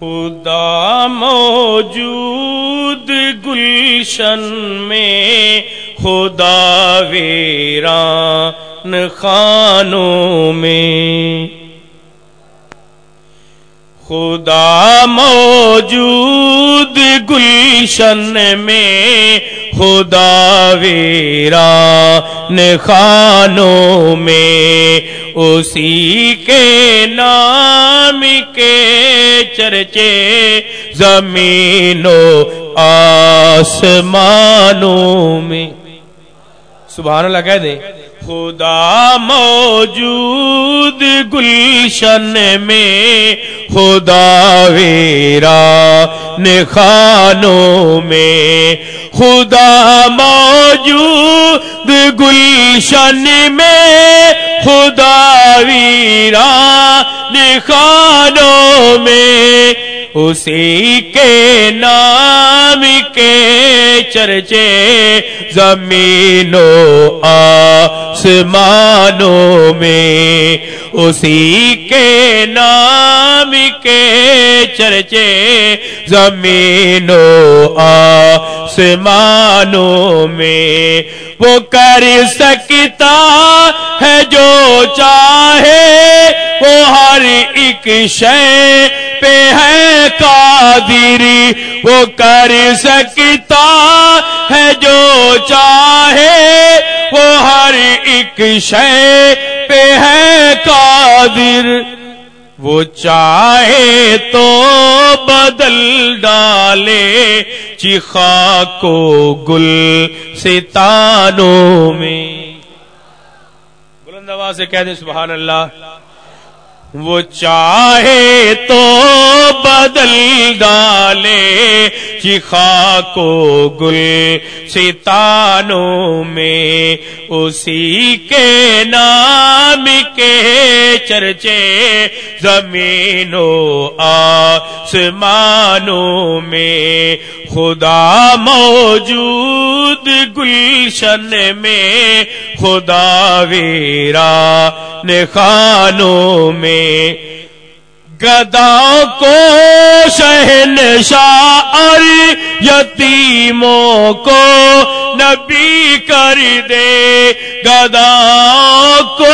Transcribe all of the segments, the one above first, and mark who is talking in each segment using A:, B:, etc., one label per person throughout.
A: خدا موجود گلشن میں خدا ویران خانوں میں۔ خدا موجود گلشن میں خدا ویران نخانوں میں، اسی کے نام کے چرچے زمینوں، آسمانوں میں۔ سبحان اللہ کہہ دیں۔ خدا موجود گلشن میں خدا ویرا نخانوں میں خدا موجود گلشن میں خدا ویرا نخانوں میں اسی کے نام کے چرچے زمینوں، آسمانوں میں۔ اسی کے نام کے چرچے زمینوں، آسمانوں میں۔ وہ کر سکتا جو چاہے وہ ہر ایک شے پہ ہے قادری، وہ کر سکتا ہے جو چاہے وہ ہر ایک شے پہ ہے قادر۔ وہ چاہے تو بدل ڈالے چیخا کو گل ستانوں میں۔ بلند آواز سے کہہ دیں سبحان اللہ وہ چاہے تو بدل ڈالے چیخا کو گل، ستانوں میں اسی کے نام کے چرچے زمینوں، آسمانوں میں خدا موجود گلشن میں، خدا ویرا خانوں میں۔ گدا کو شہن شاعر یتیموں کو نبی کر دے۔ گدا کو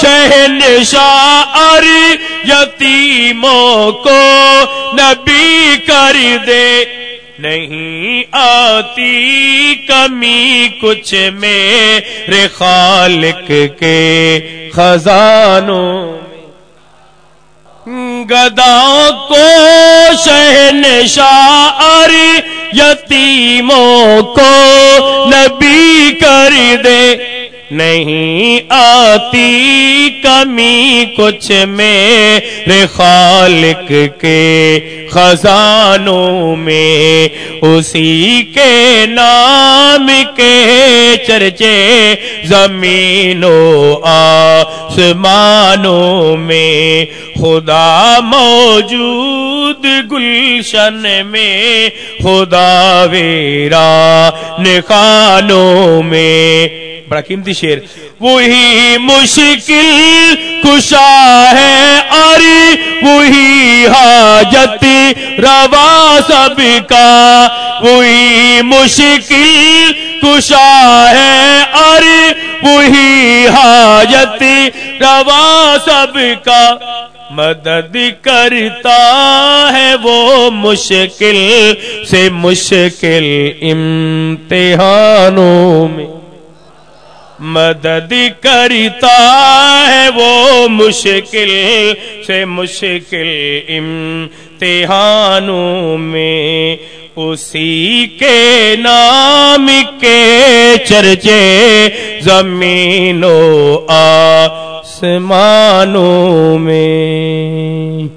A: شہن شاعر یتیموں کو نبی کر دے۔ نہیں آتی کمی کچھ میرے خالق کے خزانوں گدا کو شہن شاعر یتیموں کو نبی کر دے۔ نہیں آتی کمی کچھ میرے خالق کے خزانوں میں، اسی کے نام کے چرچے زمینوں آسمانوں میں۔ خدا موجود گلشن میں، خدا ویرا نخانوں میں۔ بڑا قیمتی شیر وہی مشکل کشا ہے اور وہی حاجت روا سب کا۔ وہی مشکل کشا ہے اور وہی حاجت روا سب کا۔ مدد کرتا ہے وہ مشکل سے مشکل امتحانوں میں۔ مدد کرتا ہے وہ مشکل سے مشکل امتحانوں میں اسی کے نام کے چرچے زمینوں آسمانوں میں